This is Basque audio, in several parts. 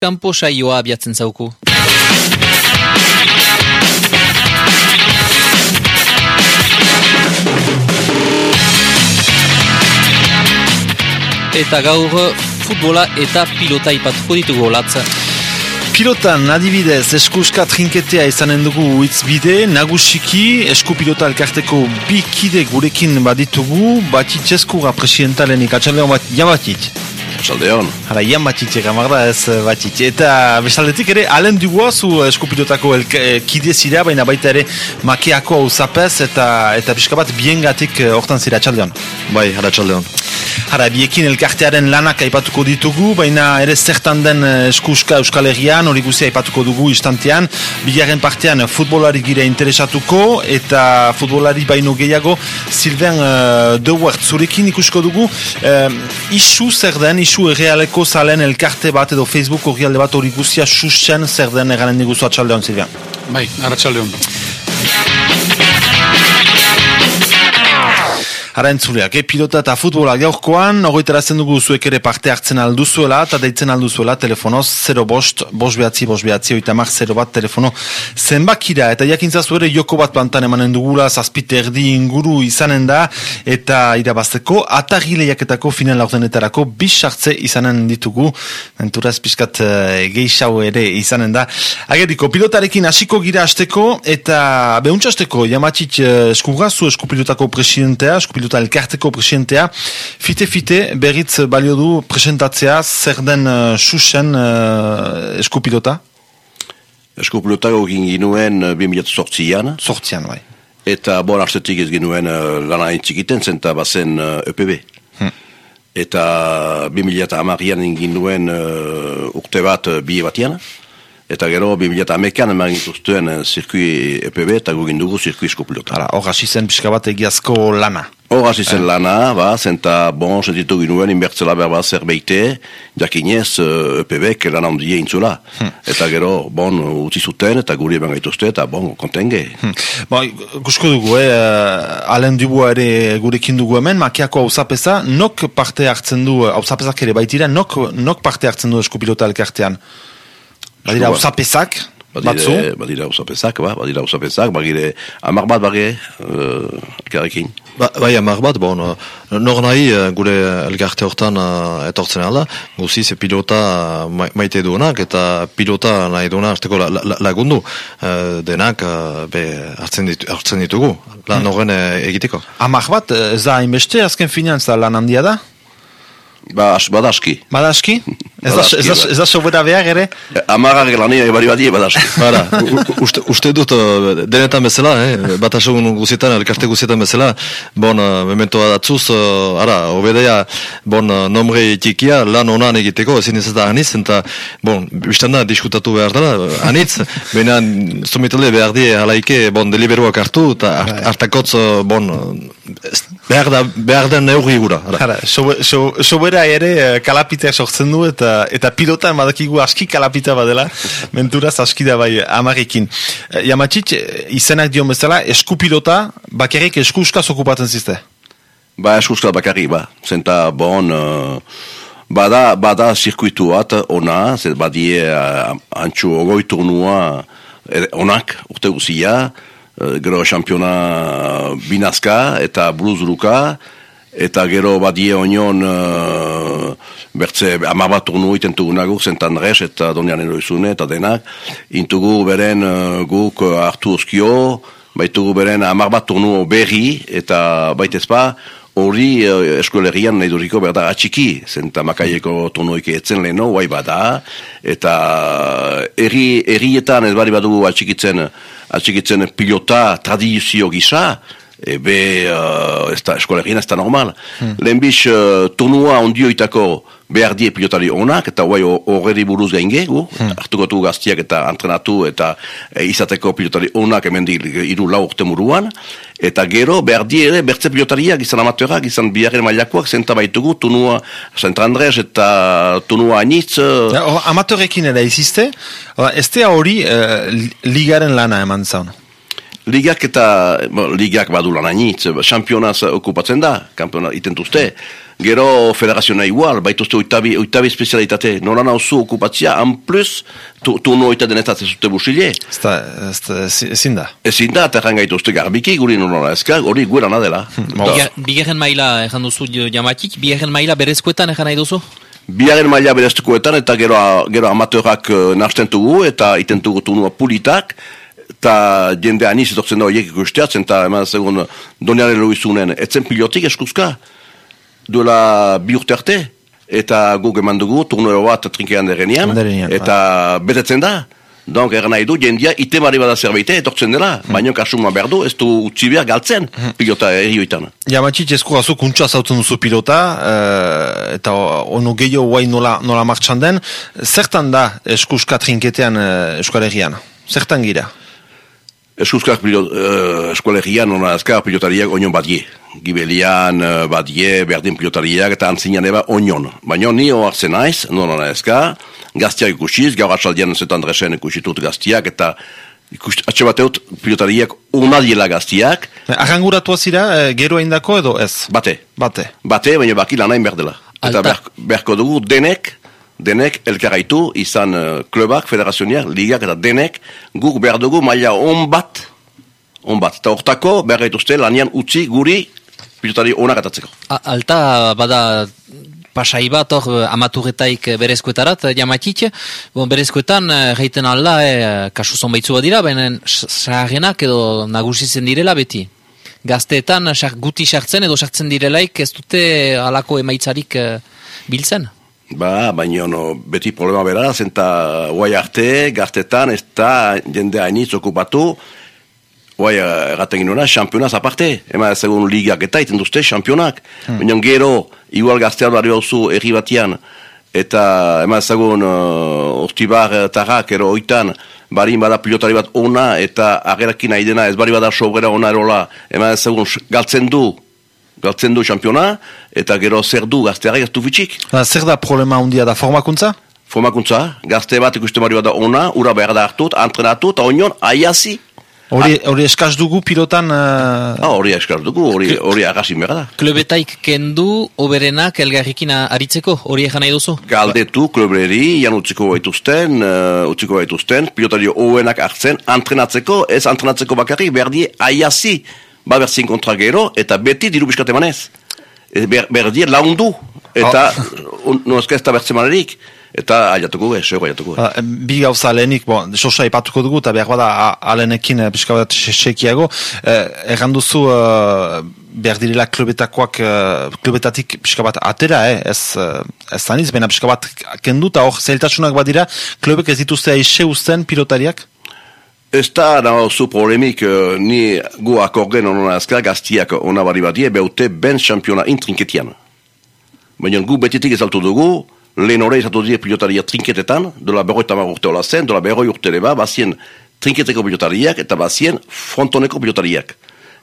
Kampo saioa abiatzen zauku. Eta gaur futbola eta pilota ipatuko ditugu latza. Pilotan adibidez eskuska trinketea izanen dugu bide, nagusiki eskupilota elkarteko bi kide gurekin baditugu, batit eskuga presidentalen ikatxaldean bat jabatit. Saldeon. Hala, ian batitxe gamarda ez batitxe. Eta bestaldetik ere, alen dugu zu eskupilotako eh, kide zira, baina baita ere makeako hau eta, eta pixka bat biengatik eh, hortan zira txaldeon. Bai, hara txaldeon. Hara, biekin elkartearen lanak aipatuko ditugu, baina ere zertan den eh, eskuska euskal herrian, hori guzia aipatuko dugu istantean. Bigarren partean futbolari gira interesatuko, eta futbolari baino gehiago, Silven uh, De zurekin ikusko dugu, uh, isu zer den, isu errealeko zalen elkarte bat edo Facebook alde bat hori guzia susten zer den eganen diguzu atxaldeon, Silvian. Bai, atxaldeon. Hara entzuleak, e, pilota eta futbola gaurkoan, ogoitarazen dugu zuek ere parte hartzen alduzuela, eta deitzen alduzuela telefonoz 0 bost, bost behatzi, bost behatzi, oita mar 0 bat telefono zenbakira, eta jakintzazu ere joko bat plantan emanen dugula, zazpite erdi inguru izanen da, eta irabazteko, atagileiaketako final laurdenetarako bisartze izanen ditugu, enturaz pixkat uh, geixau ere izanen da. Ageriko, pilotarekin hasiko gira asteko, eta behuntxasteko, jamatik uh, eskugazu eskupilotako presidentea, eskupilotako eta elkarteko presidentea. Fite-fite berriz balio du presentatzea zer den uh, susen uh, eskupilota? Eskupilota gogin ginuen uh, 2008an. Sortzian, bai. Eta bon arzetik ez ginuen uh, lana entzikiten zenta bazen uh, EPB. Hmm. Eta 2008an egin nuen uh, urte bat uh, bi batian. Eta gero, 2008an eman gintuztuen zirkui EPB eta gugin dugu zirkui eskupilota. Hor hasi zen pixka bat egiazko lana. Hor hasi zen eh. lana, ba, zenta, bon, sentitu ginuen, inbertzela berba zerbeite, jakinez EPB-ek lan handia intzula. Hmm. Eta gero, bon, utzi zuten, eta guri eban gaituzte, eta bon, kontenge. Hmm. Ba, kusko dugu, eh, alen dubua ere gurekin dugu hemen, makiako hausapesa, nok parte hartzen du, hausapesak ere baitira, nok, nok parte hartzen du eskupilota elkartean? Badira usapesak, batzu? Badira usapesak, ba, badira usapesak, bagire amar bat bage, uh, Ba, bai, amar bat, bon, nor nahi eh, gure elgarte hortan uh, etortzen alda, guzi ze pilota maite duenak, eta pilota nahi duena azteko la, la, lagundu, uh, denak uh, be hartzen, ditu, hartzen ditugu, lan hmm. horren egiteko. Amar bat, ez da hainbeste, azken finan, lan handia da? Ba, as, badaski. Badaski? Ez da, ez, ez da sobera behar ere? Amarrak lania ebari badie badaski. Bara, uste, uste dut uh, denetan bezala, eh? bat asogun guzietan, elkarte guzietan bezala, bon, uh, mementoa datzuz, uh, ara, obedea, bon, uh, nombre tikia, lan onan egiteko, ezin ez da anitz, eta, bon, biztan da, diskutatu behar dela, anitz, baina, zomitale behar die, halaike, bon, deliberuak hartu, eta bai. hartakotz, bon, behar da, behar den neurri gura. Ara, sobera ere kalapitea sortzen du, eta eta pilotan badakigu aski kalapita badela, menturaz aski da bai amarekin. Jamatxit, eh, eh, izenak dio bezala, eskupilota, bakarrik eskuskaz okupatzen zizte? Ba, eskuskaz bakarrik, ba. Zenta, bon, uh, bada, bada zirkuitu bat, ona, zet badie uh, antxu ogoi turnua onak, urte guzia, uh, gero xampiona binazka eta bluzuruka, eta gero badie onion uh, bertze amabat turnu iten res eta donian eroizune eta denak. Intugu beren uh, guk uh, hartu oskio baitugu beren amabat turnu berri eta baitezpa hori uh, eskuelerian nahi duriko berda atxiki zenta makaieko turnuik etzen leheno guai bada. Eta erri, errietan ez bari badugu atxikitzen atxikitzen pilota tradizio gisa ebe uh, ez da eskolegien ez da normal. Hmm. Lehenbiz uh, turnua ondioitako behar die pilotari onak, eta guai horreri buruz gainge, gu, hmm. hartuko gaztiak eta antrenatu eta e, izateko pilotari onak hemen iru lau urte muruan, eta gero behar die ere bertze pilotariak izan amatorak, izan biharren mailakoak, zenta baitugu, tunua Sant Andres eta tunua anitz. Ja, amatorekin ere iziste, ez hori uh, ligaren lana eman zaun? Ligak eta, bo, ligak badu lan hainitz, championaz okupatzen da, kampionaz itentuzte. Gero federazioa igual, baituzte oitabi, oitabi spezialitate. Nola nauzu okupatzia, en plus, tu, turno oita denetat ez zute busile. Da, ezi- ezin da. Ezin da, terran gaituzte garbiki, guri nola ezka, hori guerana dela. Bo. Eta- Bigar- Bigarren maila ejan duzu jamatik, bigarren maila berezkoetan ejan nahi duzu? Biaren maila bereztukoetan eta gero, gero amateurak uh, nasten dugu eta iten dugu turnua pulitak eta jende aniz etortzen da horiek ikusteatzen eta eman segun doniaren loizunen etzen pilotik eskuzka duela bi urte arte eta guk eman dugu turnua bat trinkean derenean Anderenean, eta betetzen da Donc, eran nahi du, jendia, itemari bada zerbait etortzen dela, baina kasuma behar du, ez du utzi behar galtzen, pilota erioitan. Jamatxit esku gazu kuntsa zautzen duzu pilota, eh, eta ono gehiago guai nola, nola martxan den. Zertan da eskuska trinketean uh, eskualegian? Zertan gira? Eskuzkak pilot, uh, eskolegian, ona azkar pilotariak onion badie. Gibelian, uh, badie, berdin pilotariak, eta antzinean eba onion. Baina ni oartzen naiz, non ona ezka, gaztiak ikusiz, gaur atxaldian zetan dresen ikusitut gaztiak, eta ikust, atxe bateut pilotariak unadiela gaztiak, Arranguratua zira, eh, gero indako edo ez? bate. Bate. Bate, baina baki lanain berdela. Eta Alta. beharko, beharko dugu denek, denek elkaraitu, izan uh, klubak, federazioak, ligak eta denek, guk behar dugu maila on bat, on bat. Eta hortako behar gaituzte lanian utzi guri pilotari onak atatzeko. A- Alta bada pasai bat hor amaturetaik berezkoetarat jamatik, bon, berezkoetan eh, geiten alda eh, kasu zonbaitzu bat dira, baina saharenak edo nagusitzen direla beti. Gazteetan guti sartzen edo sartzen direlaik ez dute alako emaitzarik eh, biltzen. Ba, baina no, beti problema bera, zenta guai arte, gaztetan, ez da jende hainitz okupatu, guai erraten ginoena, championaz aparte, ema ezagun ligak eta iten duzte, championak. Baina gero, igual gaztean barri hauzu erri batian, eta ema ezagun uh, eh, tarrak, ero oitan, barin bada pilotari bat ona, eta agerakin nahi dena, ez bari bada sobrera ona erola, ema ezagun galtzen du, galtzen du championa, eta gero zer du gaztearek ez du fitxik. Ba, zer da problema handia da formakuntza? Formakuntza, gazte bat ikusten bari bada ona, ura behar da hartut, entrenatu, eta onion, aiazi. Hori, hori eskaz dugu pilotan... eh, Ah, hori eskar dugu, hori, hori agasin behar da. Klubetaik kendu oberenak elgarrikin aritzeko, hori ejan nahi duzu? Galdetu, klubleri, jan utziko baituzten, uh, utziko baituzten, pilotari hoenak hartzen, entrenatzeko, ez entrenatzeko bakarrik, berdie aiazi, ba berzin kontra gero, eta beti diru biskat emanez. E, ber, berdie laundu, eta un- no eska ez da bertzen manerik, eta aiatuko, eh, sego aiatuko. Ba, bi gauza lehenik, bon, sosa ipatuko dugu, eta behar bada alenekin eh, pixka bat se- sekiago. Eh, erran duzu eh, behar direla klubetakoak, eh, klubetatik pixka bat atera, eh? ez, eh, ez zaniz, baina pixka bat kendu, eta hor zailtasunak badira, klubek ez dituzte aixe uzten pilotariak? Ez da nauzu polemik eh, ni gu akorgen onona azkar gaztiak ona bari badie beute ben championa intrinketian. Baina gu betitik ezaltu dugu, lehen hori ezaltu die pilotaria trinketetan, dola berroi tamar urte hola zen, dola berroi urte leba, bazien trinketeko pilotariak eta bazien frontoneko pilotariak.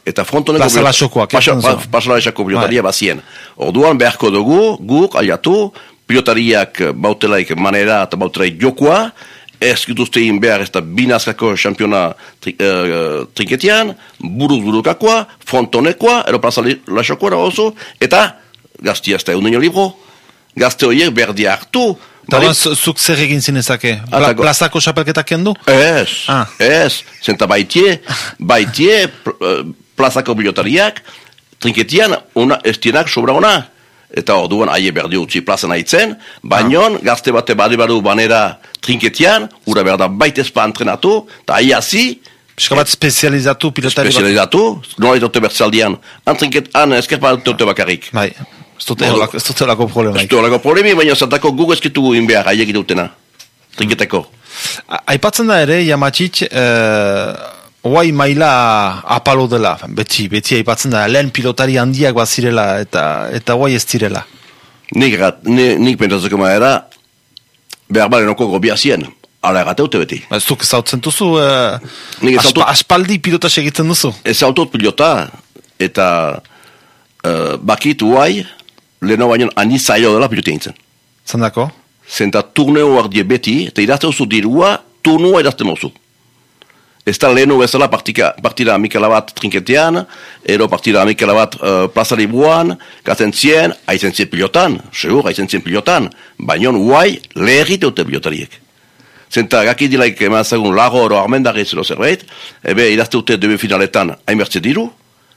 Eta frontoneko Plazalaxokoak, eh, Pasa- Alonso? pa- Plazalaxoko pilotaria bazien. Orduan beharko dugu, guk, aliatu, pilotariak bautelaik manera eta bautelaik jokoa, ez gituztein behar ez da binazkako championa tri, uh, trinketian, buruz burukakoa, frontonekoa, ero plazalaxokoa da oso, eta gaztia ez da egun libro, gazte horiek berdi hartu, orduan, zu- zuk zer egin zinezake? Pla, plazako xapelketak kendu? Ez, Ah. ez, zenta baitie, baitie eh, plazako bilotariak, trinketian, una, estienak sobra ona. Eta orduan aie berdi utzi plazan aitzen, baino gazte bate bade badu banera trinketian, ura berda baitezpa entrenatu, eta aie hasi, Pixka bat spezializatu pilotari bat. espezializatu, nola dute bertzaldian, antrinket, an eskerpa dute bakarrik. Bai, ez dute olako- ez dute olako problema. Ez du horreko problemi, baina zantako guk eskitugu inbeak aiek dutena, trinketeko. Aipatzen da ere, Yamatxit, eh, oai maila apalo dela, beti, beti aipatzen da, lehen pilotari handiak bazirela, eta eta oai ez direla. Nik, ni, nik pentsatzeko maera, behar balen oko gobiazien, ala errateute beti. Ez duk zautzen duzu, eh, Nik ez aspa, aspaldi pilota segitzen duzu. Ez autot pilota, eta uh, bakit uai, leheno baino ani zailo dela pilota eintzen. Zendako? Zenta turneo ardie beti, eta idazte oso dirua, turnua idazten oso. Ez da lehenu bezala partika, partida amikala bat trinketean, ero partida amikala bat uh, plaza libuan, gaten zien, haizen zien pilotan, segur, haizen zien pilotan, baina guai leherit dute pilotariek. Zenta gaki dilaik emazagun lago oro armendari zelo zerbait, ebe idazte dute debe finaletan hainbertze diru,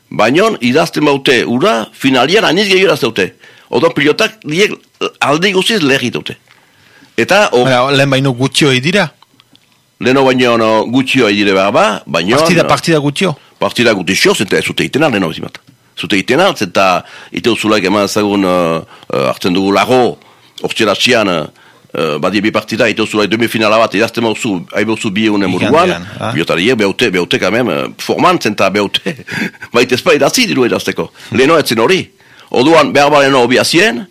baina idazte maute ura finalian aniz gehiago idazte dute. Pilotak diek aldi guziz leherit dute. Eta, o, lehen baino gutxio dira. Leheno baino no, gutxio dire behar ba, baina... Partida, partida gutxio. partida gutixio, zenta ez zute itena, leheno bizimat. Zute itena, zenta ite uzulaik eman ezagun uh, uh, hartzen dugu lago, ortseratxian, uh, badie bi partida, ite uzulaik demi finala bat, idazte mauzu, haibozu bi egunen buruan, Igandean, ah. biotariek behaute, behaute kamem, uh, forman zenta behaute, baita ezpa idazi diru idazteko. Leheno etzen hori. Oduan, behar ba leheno hobi azien,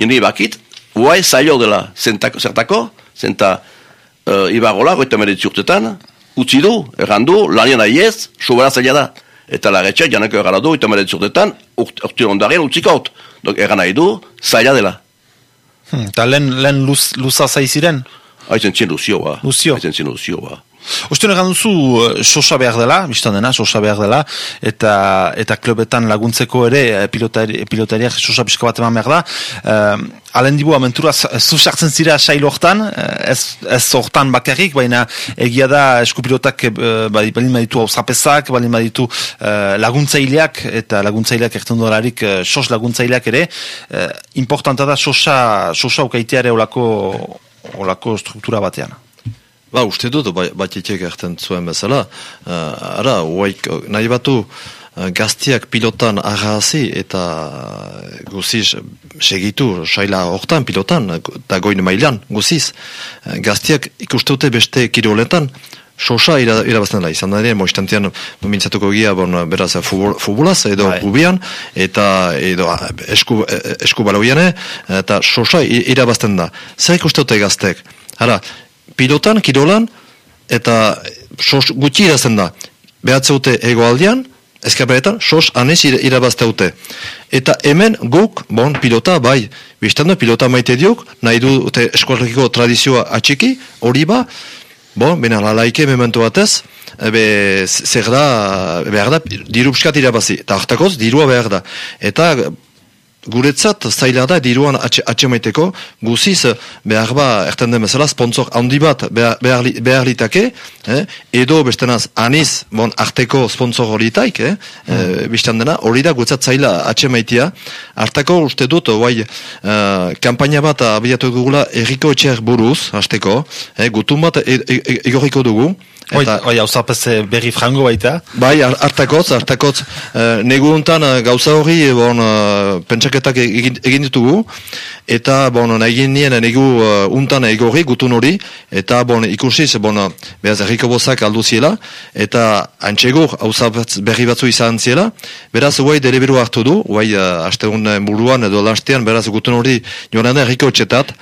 nini bakit, guai zailo dela zentako, zertako, zenta uh, ibagola, goita meretzi urtetan, utzi du, errandu, lanian aiez, sobera zaila da. Eta lagetxak janeko errala du, eta meretzi urtetan, urt, urte ondaren utzikaut. Dok, erran nahi du, zaila dela. Hmm, Eta lehen, lehen luz, luza zaiziren. Haizen txien luzio, ba. Luzio. Haizen txien luzio, ba. Uste egan duzu, eh, sosa behar dela, biztan dena, sosa behar dela, eta, eta klubetan laguntzeko ere, eh, pilotari, pilotariak sosa pixka bat eman behar da. Uh, Alen dibu, amentura, zu sartzen zira sail hortan, eh, ez, ez hortan bakarrik, baina egia da eskupilotak uh, balin baditu hauzapezak, balin baditu uh, laguntzaileak, eta laguntzaileak erten dolarik, uh, sos laguntzaileak ere, uh, importanta da sosa, sosa ukaiteare olako, olako struktura batean. Ba, uste dut, ba, batietek erten zuen bezala. Uh, ara, uaik, nahi batu uh, gaztiak pilotan ahazi eta guziz segitu saila hortan pilotan, eta goin mailan guziz. Uh, gaztiak ikusteute beste kiroletan, Sosa ira, irabazten da, izan da ere, moistantean mintzatuko gia, bon, beraz, futbol, futbolaz, edo Bai. gubian, eta edo esku, esku balauiane, eta sosa irabazten da. Zer ikusteute gaztek? Hara, pilotan, kirolan, eta sos gutxi irazten da. Behatzeute egoaldian, eskaperetan, sos anez ira- irabazte dute. Eta hemen guk, bon, pilota, bai, biztando pilota maite diuk, nahi dute eskuarekiko tradizioa atxiki, hori ba, bon, bena lalaike mementu batez, ebe, zer da, behar da, diru pskat irabazi, eta hartakoz, dirua behar da. Eta guretzat zaila da diruan atxe, atxemaiteko, guziz behar ba, erten den bezala, sponsor handi bat behar, behar, li- behar litake, eh? edo bestenaz aniz, bon, arteko sponsor horitaik, eh? eh, biztan dena, hori da guretzat zaila atxemaitia, hartako uste dut, guai, eh, kampaina bat abiatu dugula erriko etxeak buruz, hasteko, eh? gutun bat e, e, e, egorriko dugu, Oi, oi, zapez berri frango baita. Bai, har- hartakotz, hartakotz, uh, negu hontan eh, gauza hori, eh, bon, pentsaketak egin, egin ditugu, eta, bon, nahi nien negu untan egorri, gutun hori, eta, bon, ikusiz, bon, behaz, erriko bozak aldu ziela, eta antxegur, hauza berri batzu izan ziela, beraz, guai deliberu hartu du, guai, uh, astegun buruan edo lastean, beraz, gutun hori, joan da erriko etxetat,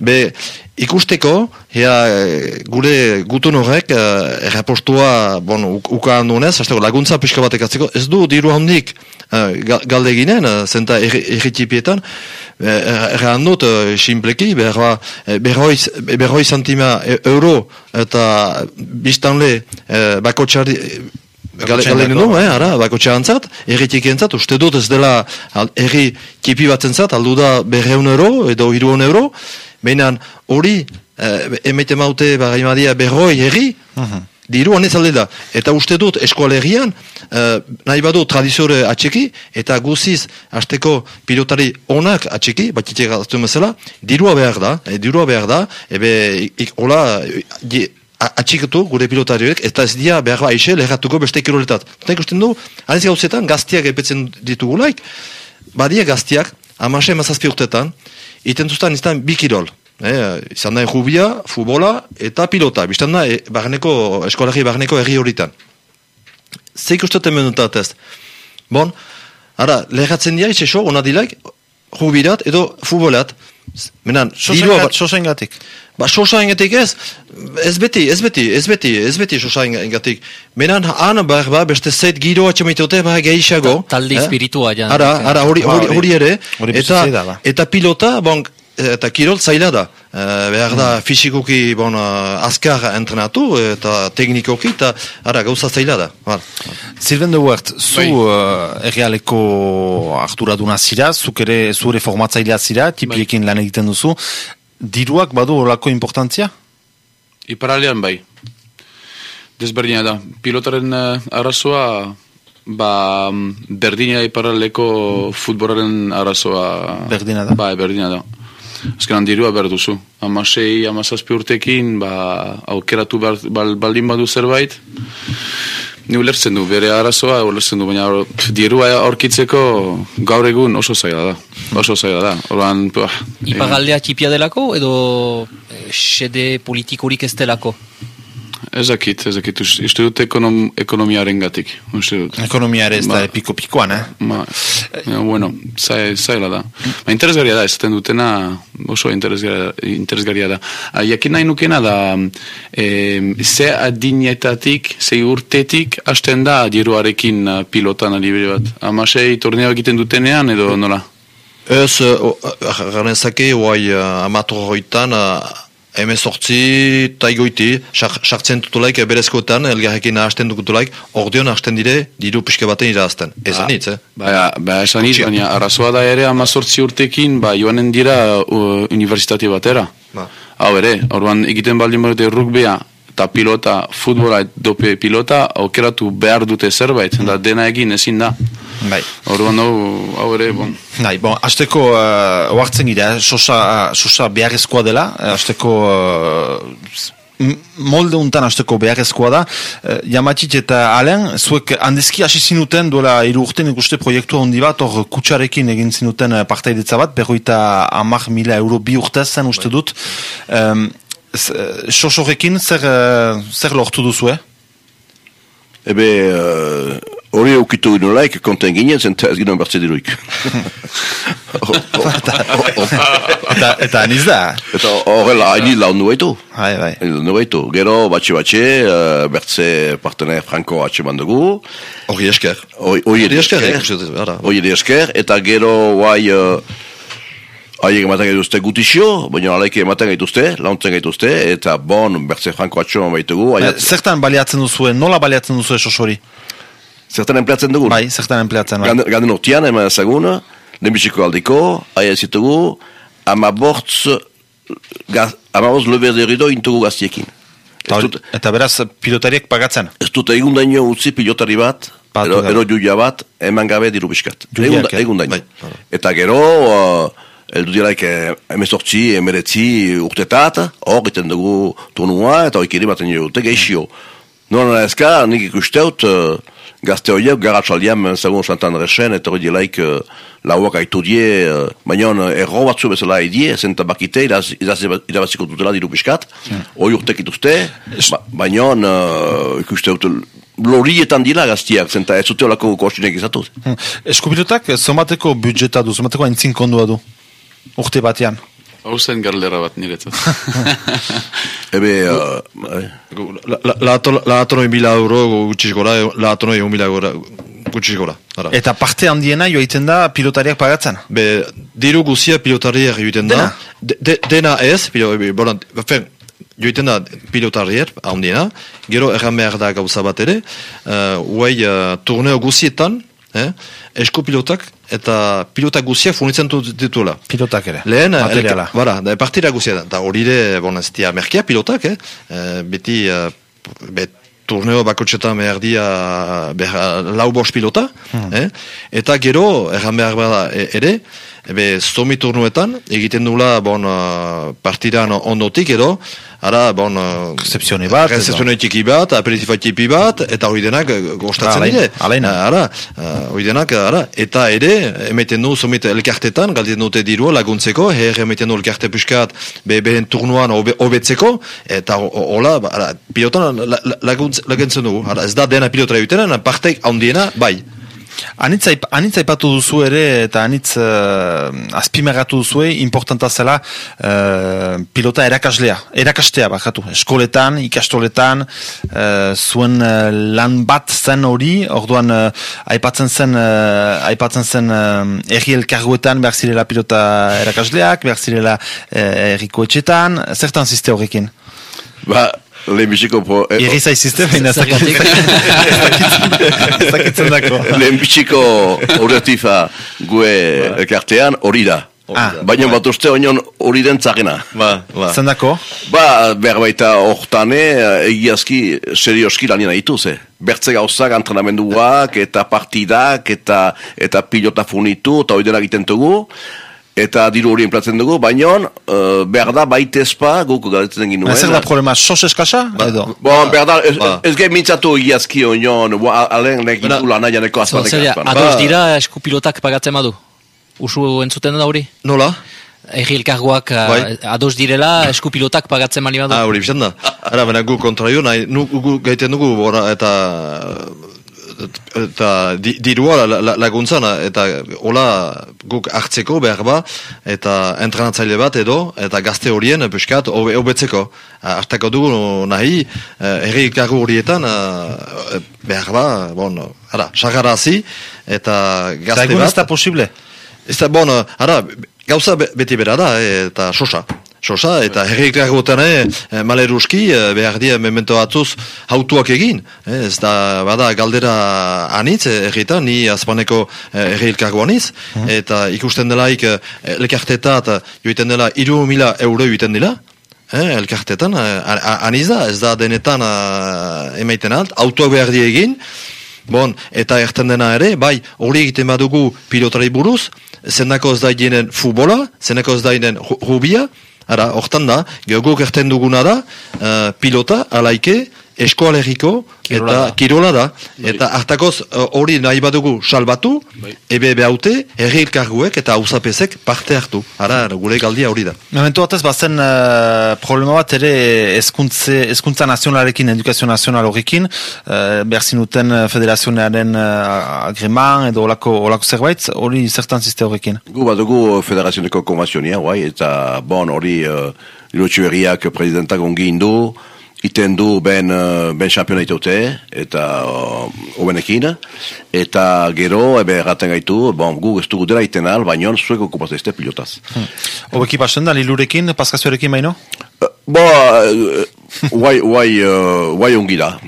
be, ikusteko, ea, eh, gure gutun horrek, eh, errapostua, bon, uk- uka handunez, hasteko laguntza pixka batek atzeko, ez du diru handik ga- galde ginen, eh, zenta erritipietan, erra handut, eh, simpleki, berroa, berroi, berroi santima e- euro, eta biztanle, eh, bakotxari, Gale, gale Bakotxainako. nu, eh, ara, bako txarantzat, erritik entzat, uste dut ez dela erri tipi bat entzat, aldu da berreun euro edo hiruon euro, behinan hori, eh, emete maute baraimadia berroi erri, diru hanez alde da. Eta uste dut eskualerian, eh, nahi badu tradiziore atxeki, eta guziz, hasteko pilotari onak atxeki, batitek gaztu bezala, dirua behar da, eh, dirua behar da, ebe, ik, hola, atxikatu gure pilotarioek, eta ez dia behar ba aixe leheratuko beste kiroletat. Eta ikusten du, aniz gauzetan, gaztiak epetzen ditugulaik, badia gaztiak, amase emazazpi urtetan, iten zuztan izan bi kirol. Eh, izan da rubia, futbola eta pilota. Bistan da, e, barneko, eskolari barneko herri horitan. Ze ikustot hemen dutatez? Bon, ara, lehatzen dira, itxeso, ona dilaik, rubirat edo futbolat. Menan, bat- Sosa ingatik. Ba, sosa engatik ez, ez beti, ez beti, ez beti, ez beti sosa engatik. Menan, han, behar ba, beste zait giro atxamaitote, ba, gehiago. Ta- talde espiritua, ja. Ara, ara, hori, Ba, hori, hori- hori ere. hori eta, ba. eta pilota, bon, eta kirol zaila da. eh, behar da fisikoki bon, eh, azkar entrenatu eta teknikoki eta ara gauza zaila da. Bar. Sylvain de Huert, zu Bai. uh, errealeko arduraduna zira, zuk ere zure formatzailea zira, tipiekin lan egiten duzu. Diruak badu horako importantzia? Iparalean bai. Desberdina da. Pilotaren uh, arazoa, ba, mm, berdina iparaleko futbolaren arazoa. Berdina da. Bai, berdina da. Azkenan dirua behar duzu. Amasei, amazazpi urtekin, ba, aukeratu behar, bal, baldin badu zerbait, ni ulertzen du, bere arazoa ulertzen du, baina hor- dirua aurkitzeko gaur egun oso zaila da. Oso zaila da. Orban, bah, Ipagaldea txipia delako edo eh, sede politikorik ez delako? Ez dakit, ez dakit, Us- uste dut ekonom, ekonomiaren gatik, uste dut. Ekonomia ere ez da Ba. piko-pikoan, eh? Ma, ja, bueno, zai, zaila da. Ba, interesgarria da, esaten dutena oso interesgarria, interesgarria da. Ah, Jakin nahi nukena da, eh, ze adinetatik, ze urtetik, hasten da diruarekin ah, pilotan alibere bat. Amasei torneo egiten dutenean edo nola? Ez, garnezake, oai, amatorroitan, emezortzi taigoiti, sartzen tutulaik berezkoetan, elgarrekin hasten dukutulaik, ordeon hasten dire, diru pixke baten irazten. Ez anitz, eh? Ba, ba esan hitz, baina arazoa da ere amazortzi urtekin, ba, joanen dira uh, universitate batera. Ba. Hau ere, orduan egiten baldin badute rugbea eta pilota, futbola dope pilota, aukeratu behar dute zerbait, da dena egin ezin da. Bai. Orduan hau, hau ere, bon. Bai, bon, azteko uh, oartzen gira, eh, sosa, sosa beharrezkoa dela, eh, azteko uh, molde untan azteko beharrezkoa da. Uh, Jamatit eta Alen, zuek handizki hasi zinuten duela hiru urten ikuste proiektu handi bat, hor kutsarekin egin zinuten eh, partaidetza bat, berroita amak mila euro bi urtez zen uste dut. Um, eh, Sosorekin zer, eh, zer lortu duzu, eh? Ebe, uh, hori eukitu ginolaik, konten ginen, zenta ez ginen bertze diruik. eta, aniz da. Eta horrela, haini laundu baitu. Bai, bai. Laundu baitu. Gero, batxe-batxe, uh, bertze partener franko atxe mandugu. Hori esker. Hori esker. Hori esker. Eta gero, guai, uh, haiek ematen gaituzte gutixio, baina alaik ematen gaituzte, launtzen gaituzte, eta bon, bertze franko atxe baitugu. Baina, Haia- Zertan baliatzen duzue, nola baliatzen duzue sosori? Zertan enpleatzen dugu? Bai, zertan empleatzen, bai. Ganden, ganden urtean, eman ezagun, lehenbiziko aldiko, aia ez ditugu, amabortz, gaz, amabortz leberderido intugu gaztiekin. Hori- dut, eta beraz, pilotariek pagatzen. ez dut egun daño utzi pilotari bat, Batu ero, ero juia bat, eman gabe diru biskat. Juliak, Egun, eh? egun. Bai, bai. Eta gero, uh, eldu diraik eh, emezortzi, emeretzi urtetat, hor egiten dugu turnua, eta hori baten dute geixio. Nola ezka, nik ikusteut, uh, gazte horiek, garatxaldian, zagun Santan Resen, eta hori dilaik uh, lauak aitu die, uh, baina erro batzu bezala edie, zenta bakite, iraz, iraz, irabaziko dutela diru piskat, hori urtek ituzte, ba, baina uh, ikusteut, lorietan dila gaztiak, zenta ez zute olako kostinek izatuz. Hm. Eskupilotak, zomateko budjeta du, zomateko aintzin kondua du. Urte batean. Hau zen galdera bat niretzat. Ebe, uh, bai. La, la, la, la mila euro gutxiz gora, la atonoi egun mila euro gutxiz gora. Ara. Eta parte handiena joaiten da pilotariak pagatzen. Be, diru guzia pilotariak egiten da. Dena? De, de, dena ez, pilo, be, bolan, fen, joiten da pilotariak, handiena, gero erran behar da gauza bat ere, uh, uai, uh, turneo guzietan, eh, esko pilotak eta pilotak guziak furnitzen dut- dituela. Pilotak ere. Lehen, materiala. elka- Bara, da, partida guzia da. Da hori ere, bon, ez dia merkia pilotak, eh? Eh, beti, eh, bet, turneo bakotxetan behar dia behar, lau bost pilota, eh? eta gero, erran behar bada e- ere, ebe, zomi turnuetan, egiten dula, bon, uh, partidan ondotik edo, ara, bon, uh, Rezepzione bat. Rezepzione txiki bat, aperitifa txipi bat, eta hori denak eh, gostatzen dire. alaina. Ara, uh, hori denak, ara, eta ere, emeten du zomit elkartetan, galdetzen dute dirua laguntzeko, her emeten du elkarte puskat, be, behen turnuan hobe- hobetzeko, eta ho- ho- hola, ba, ara, pilotan la- la- laguntz- laguntzen dugu. Ara, ez da dena pilotara egiten, partek handiena, bai. Anitz, anitz aipatu duzu ere eta anitz uh, azpimagatu duzu importanta zela uh, pilota erakaslea, erakastea bakatu, eskoletan, ikastoletan, uh, zuen uh, lan bat zen hori, orduan uh, aipatzen zen, uh, aipatzen zen uh, erri elkarguetan behar zirela pilota erakasleak, behar zirela uh, erriko etxetan, zertan ziste horrekin? Ba, lehenbiziko... Po, eh, Iri zaizizte, baina Zergatik. ezakitzen dako. lehenbiziko horretifa gue elkartean hori da. Ah. Baina bat uste oinon hori den zagena. Ba, ba. Zendako? Ba, berbaita hortane, egiazki, serioski lanien ditu, ze. Bertze gauzak, entrenamenduak, eta partidak, eta eta pilota funitu, eta hori dena egiten dugu, eta diru hori enplatzen dugu, baina uh, behar da baitezpa, guk galetzen ginuen. Zer da problema, sos eskasa? Edo? Bon, behar da, ez, Ba. ez gehi mintzatu egiazki oinon, ba, alen lekin Bera- gula naianeko So, azpatek azpan. ados dira eskupilotak pagatzen badu? Usu entzuten da hori? Nola? Egi elkargoak Bai. uh, ados direla eskupilotak pagatzen mali badu? Ah, hori bizan da. Ara, baina gu kontraio, nahi, nu, gu gaiten dugu, bora, eta eta di, dirua la- la- laguntzan, eta hola guk hartzeko behar ba, eta entrenatzaile bat edo, eta gazte horien, piskat, hobe- hobetzeko. Hartako dugu nahi, eh, herri kargu horietan, eh, behar ba, bon, ara, sagarazi, eta Eta gazte ez bat. da posible? Ez da, bon, ara, gauza be- beti bera da, eh, eta sosa. Sosa, eta herrikak botan, eh, maleruski, eh, behar die memento batzuz hautuak egin. Eh, ez da, bada, galdera anitz, eh, erritan, ni azpaneko eh, herrilkargo anitz, eta ikusten delaik, eh, elkartetat, eh, joiten dela, iru mila euro joiten dela, Eh, elkartetan, eh, aniz da, ez da denetan eh, emaiten alt, autoak behar die egin, Bon, eta erten dena ere, bai, hori egiten badugu pilotari buruz, zenako ez dainen futbola, zenako ez ru- rubia, ara, hortan da, geogok erten duguna da, eh, pilota, alaike, eskoaleriko, Kirola eta da. kirola da, eta hartakoz eh, hori nahi badugu salbatu, Bai. ebe behaute, herri elkarguek eta hausapezek parte hartu. Ara, gure galdia hori da. Momentu batez, bazen uh, problema bat ere ezkuntze, ezkuntza nazionalarekin, edukazio nazional horrekin, uh, behar zinuten federazionearen uh, agreman edo olako, olako zerbait, hori zertan ziste horrekin. Gu badugu federazioneko konvazionia, guai, eta bon, hori uh, Lilotxu herriak presidentak ongi indu, iten du ben, uh, ben championa itote, eta uh, obenekin, eta gero, ebe erraten gaitu, bon, gu ez dugu dela iten al, baina zuek okupatu ezte pilotaz. Hobeki pasen da, lilurekin, paskazioarekin baino? Uh, Bo, uh, guai, guai, uh, guai ongi da.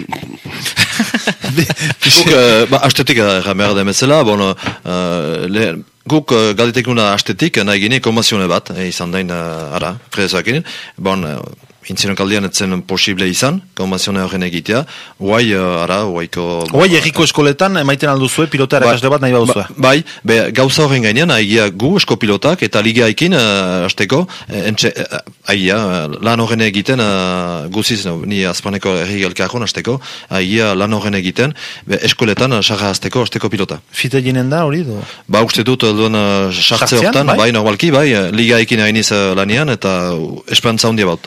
Guk, eh, ba, astetik da bezala, bon, eh, le, guk uh, galdetekuna astetik nahi gine konbazione bat, eh, izan dain, uh, ara, frezakin, bon, uh, intzinon kaldian etzen posible izan, konbazione horren egitea, guai, uh, ara, guaiko... Hoi, erriko eskoletan, emaiten alduzue, pilota erakasle bat nahi baduzue. Ba, bai, be, gauza horren gainean, aigia gu eskopilotak eta ligaekin uh, asteko, eh, entxe, uh, aigia, lan horren egiten, uh, guziz, ni azpaneko erri elkarron asteko, aigia lan horren egiten, be, eskoletan uh, sarra asteko, asteko pilota. Fite jinen da, hori, do? Ba, uste dut, duen uh, sartze hortan, bai? bai, normalki, bai, ligaekin hainiz uh, lanian, eta uh, esperantza handia baut.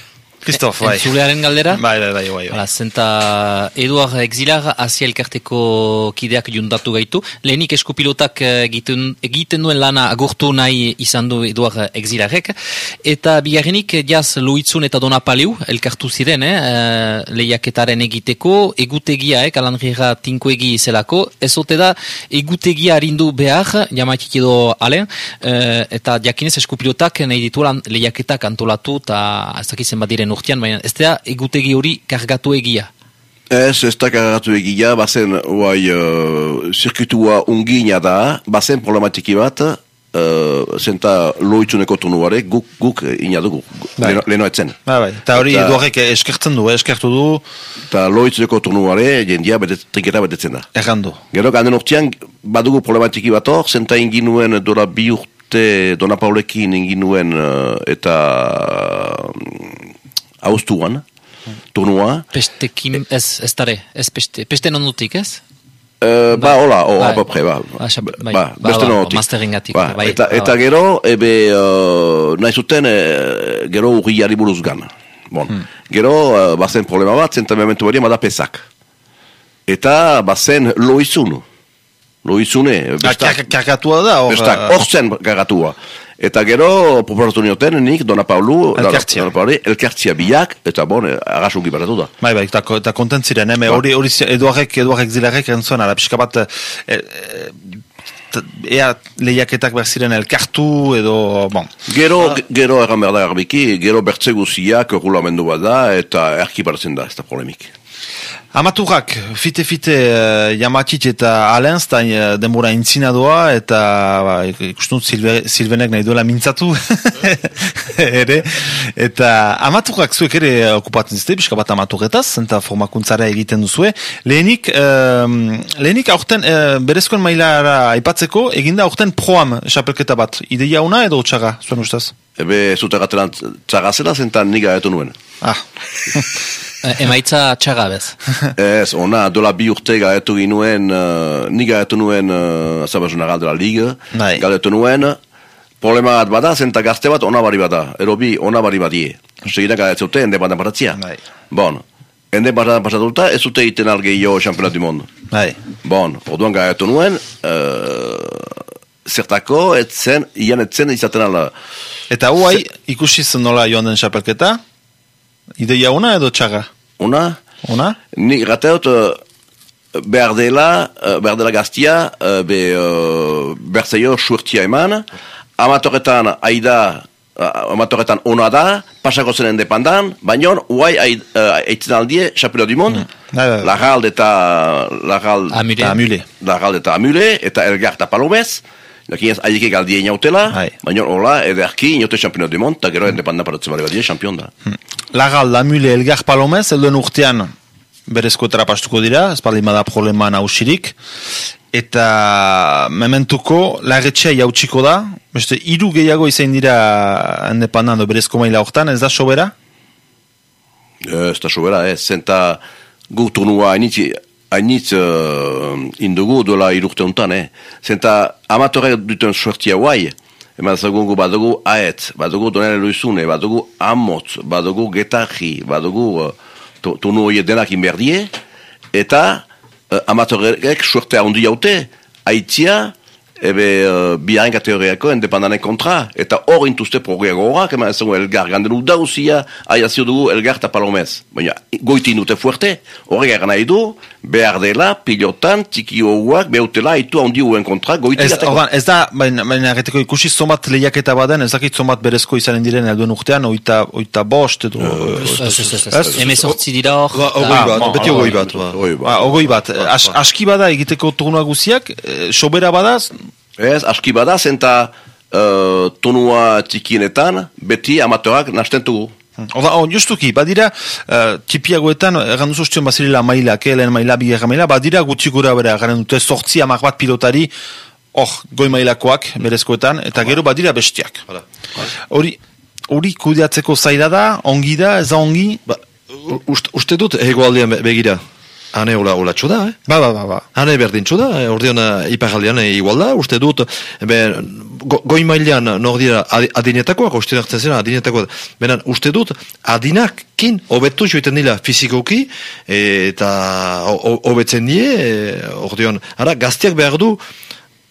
Kristof, bai. Entzulearen galdera? Bai, bai, bai, bai. bai. Hala, zenta Eduard Exilar Asia elkarteko kideak jundatu gaitu. Lehenik eskupilotak eh, egiten, egiten duen lana agurtu nahi izan du Eduard Exilarek. Eta bigarrenik jaz Luitzun eta Donapaliu elkartu ziren, eh, eh, lehiaketaren egiteko, egutegia, eh, kalandriera tinkoegi zelako. Ez ote da, egutegia harindu behar, jamaitik edo alen, eh, eta jakinez eskupilotak nahi dituelan lehiaketak antolatu, eta ez dakizen bat diren urtean, baina ez da egutegi hori kargatu egia. Ez, ez da karagatu egia, bazen, guai, uh, zirkuitua ungina da, bazen problematiki bat, uh, zenta loitzuneko turnuare, guk, guk ina dugu, Bai. leno, leno etzen. Bai, bai. Eta hori Eta- Eduardek eskertzen du, eh, eskertu du, Eta loitzuneko turnuare, jendia betet, trinketa betetzen da. errandu. Gero, ganden urtean, badugu problematiki bat hor, zenta ingin nuen dora bi urte Dona Paulekin ingin nuen uh, eta uh, haustuan, turnua. Pestekin, ez, ez dare, ez peste, peste nondutik, ez? Uh, ba, hola, o, Bai. apapre, ba. Ba, xa- bai. ba, Ba, beste ba, notik. masterengatik, Ba, bai. eta, Ba, eta ba. gero, ebe, uh, nahi zuten, eh, gero urriari buruz gana. Bon. Hmm. Gero, uh, bazen problema bat, zenta momentu bari, bada pesak. Eta, bazen loizun. Loizune, bestak. Kar- Karkatua da, hor... Bestak, hor zen gagatua. Eta gero, proposatu nioten, nik, Dona Paulu, Elkartzia. Dona Pauli, elkartzia biak, eta bon, eh, agasunki baratu da. Bai, bai, eta, eta kontent ziren? Ba. hori, hori zi- Eduarrek, Eduarrek zilarrek entzuen, ara, pixka bat, e, e, ea lehiaketak behar ziren elkartu, edo, bon, Gero, gero erran behar da garbiki, gero bertze guziak regulamendu bat da, eta erki da, ez da polemik. Amaturrak, fite-fite uh, Yamatit eta Alenz, uh, denbora intzina doa, eta ba, ikusten dut Silve, Silvenek nahi duela mintzatu, ere, eta amaturrak zuek ere okupatzen zite, pixka bat amaturretaz, eta formakuntzara egiten duzue. Lehenik, um, lehenik aurten, uh, berezkoen mailara aipatzeko, eginda aurten proam xapelketa bat, ideia una edo txaga, zuen ustaz? Ebe, zute gatelan txagazela zentan nik gaetu nuen. Ah, Eh, Emaitza txaga bez. Ez, ona, dola bi urte gaetu ginuen, uh, nik gaetu nuen uh, Azabasun Agal de la Liga, gaetu nuen, problema bat bada, zenta gazte bat ona bari bada, ero bi ona bari badie. Segina gaetu zute, ende badan pasatzia. Bai. Bon, ende badan pasatuta, ez zute iten alge jo Championat du Monde. bai. Bon, orduan gaetu nuen, uh, zertako, etzen, ian etzen izaten ala. Eta huai, ikusi zen nola joan den xapelketa, ideia una edo txaga? Una, Una? Nik rateot uh, behar dela, uh, behar dela gaztia, uh, be, uh, behar suertia eman, amatoretan aida, uh, amatoretan ona da, pasako zen endepandan, baina huai uh, eitzen aldie, Chapela du Monde, Bai, bai, bai. Larralde eta Larralde, Amule. Larralde eta Amule, eta Elgar eta Palomez, Lakin ez aileke galdie inautela, Bai. baina hola, ederki, inote Champion du Monde, eta gero endepandan paratzen bale badie, champion da. Lagal, Lamule, Elgar Palomez, elduen urtean berezko pastuko dira, ez baldin bada problema nausirik, eta mementuko larretxea jautsiko da, beste, hiru gehiago izan dira endepandan do berezko maila hortan, ez da sobera? Ez da sobera, ez, zenta gu turnua hainitz, uh, indugu duela irurte hontan, eh. Zenta amatorek duten suertia guai, eman zagungu badugu aet, badugu donere luizune, badugu amotz, badugu getarri, badugu uh, tu- turnu horiek denak inberdie, eta uh, amatorek suertea hundi jaute, aitzia, ebe uh, biaren kategoriako endepandanen kontra, eta hor intuzte progrea gogorak, eman ezagun elgar, ganden udauzia, aiazio dugu elgar eta palomez. Baina, goiti dute fuerte, horrek egan nahi du, behar dela, pilotan, txiki hoguak, behautela, itu handi huen kontra, goiti Ez, ordan, ez da, baina, baina erreteko ikusi zomat lehiaketa baden, ez dakit zomat berezko izanen diren elduen urtean, oita, oita bost edo... Ez? Hemezortzi dira hor. Ba, ogoi Ah, bat, ma- beti ah, ogoi bat. Ba. Oi, ba. Ba, ogoi bat, as, aski bada egiteko turnua guziak, eh, sobera badaz, Ez, aski bada, zenta uh, tonua txikienetan, beti amatorak nastentugu. Oda, oh, justuki, badira, uh, tipiagoetan, erran duzu ostion bazirela mailak, eh, lehen maila, bigarra maila, badira gutxi gura bera, garen dute, sortzi amak bat pilotari, hor, goi mailakoak, berezkoetan, eta gero badira bestiak. Hala. Hori, hori kudeatzeko zaila da, ongi da, ez da ongi, Ba, uste, uste dut hegoaldean be- begira. Hane hola hola da, eh? ba, ba, ba, ba. Hane berdintxu da, eh, ordean eh, iparaldean eh, igual da, uste dut, be, go, goi mailean nor dira adi- adinetakoak, uste hartzen zera adinetakoak, benan uste dut adinakin hobetu joiten dira fizikoki, eh, eta ho- ho- hobetzen die, eh, ordean, ara, gazteak behar du,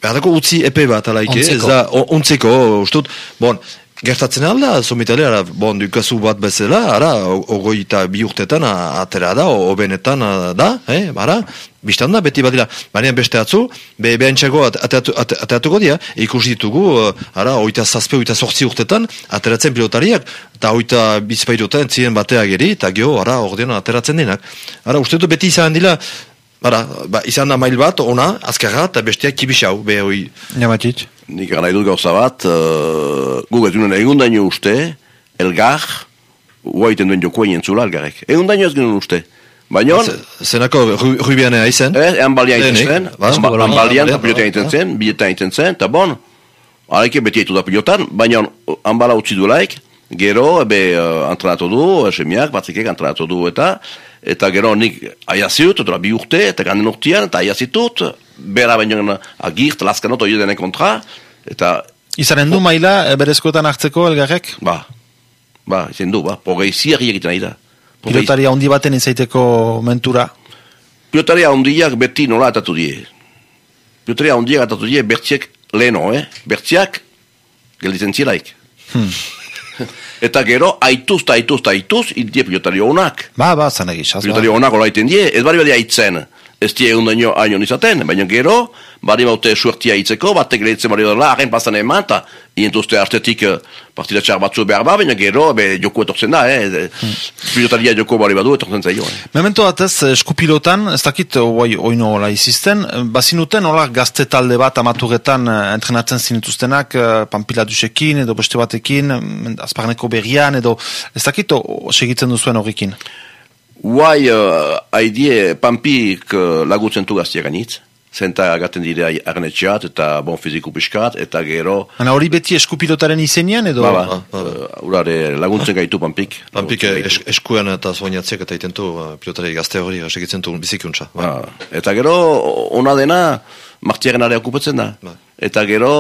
behar utzi epe bat alaike, ez da, o- ontzeko, uste dut, bon, Gertatzen alda, somitale, ara, bon, dukazu bat bezala, ara, o- ogoi eta bi urtetan atera da, obenetan da, eh, ara, biztan da, beti badira, baina beste atzu, be, behantxago at, ateatu, ate- ateatuko dira, ikusi ditugu, eh, ara, oita zazpe, oita sortzi urtetan, ateratzen pilotariak, eta oita bizpairotan ziren batea geri, eta geho, ara, ordean ateratzen denak. Ara, uste dut beti izan dila, ara, ba, izan da mail bat, ona, azkarra, eta besteak kibisau, be, hoi, Jamatit. Nik egan nahi dut gauza bat, uh, gu ez duen egun daño uste, elgar, guaiten duen jokoa jentzula elgarek. Egun daño ez genuen uste. Baina, ze- zenako, ru- rubianea izen, eh, ean balian egiten zen, ba, ba- ba, han balian, ba, eta pilotan egiten zen, biletan egiten zen, eta bon, alaike beti etu da pilotan, baina han bala utzi duelaik, gero, ebe, uh, antrenatu du, semiak, batzikek antrenatu du, eta, eta gero nik aiaziut, eta bi urte, eta ganden urtean, eta aiazitut, bera baino agirt, laskanot hori denen kontra, eta Izanen du maila eh, berezkoetan hartzeko elgarrek? Ba, ba, izen du, ba, pogei ziarri egiten nahi da. Pogei- Pilotaria handi baten izaiteko mentura. Pilotaria handiak beti nola atatu die. pilotaria ondiak atatu die bertziek leheno, eh? Bertziak gelditzen zielaik. Eta gero, aituz, ta aituz, ta aituz, indie pilotari onak. Ba, ba, zan egizaz. Pilotari onak olaiten die, ez bari badi aitzen. Ez die egun daño aion izaten, baina gero, bari baute suertia itzeko, batek lehitzen bari dela, haren pasan eman, eta ientuzte artetik uh, partida txar batzu behar ba, baina gero, be, joko etortzen da, eh? Hmm. Pilotaria joko bari badu etortzen zaio. Eh? Memento batez, eskupilotan, ez dakit, oi, oino hola izisten, bazinuten, hola gazte talde bat amaturetan entrenatzen zinituztenak, pampila dusekin, edo beste batekin, azparneko berrian, edo ez dakit, o, segitzen duzuen horrekin. Uai, uh, haidie pampik uh, lagutzen tu gaztiak anitz. Zenta gaten dire arnetxeat eta bon fiziku piskat, eta gero... Ana hori beti eskupilotaren izenean edo? Ba, ba, ba, ba. urare laguntzen gaitu pampik. Pampik es, eskuan eta soinatziak eta itentu uh, pilotari gazte hori segitzen du bizikuntza. Ba. Eta gero, ona dena, martiaren are okupatzen da. Ba. Eta gero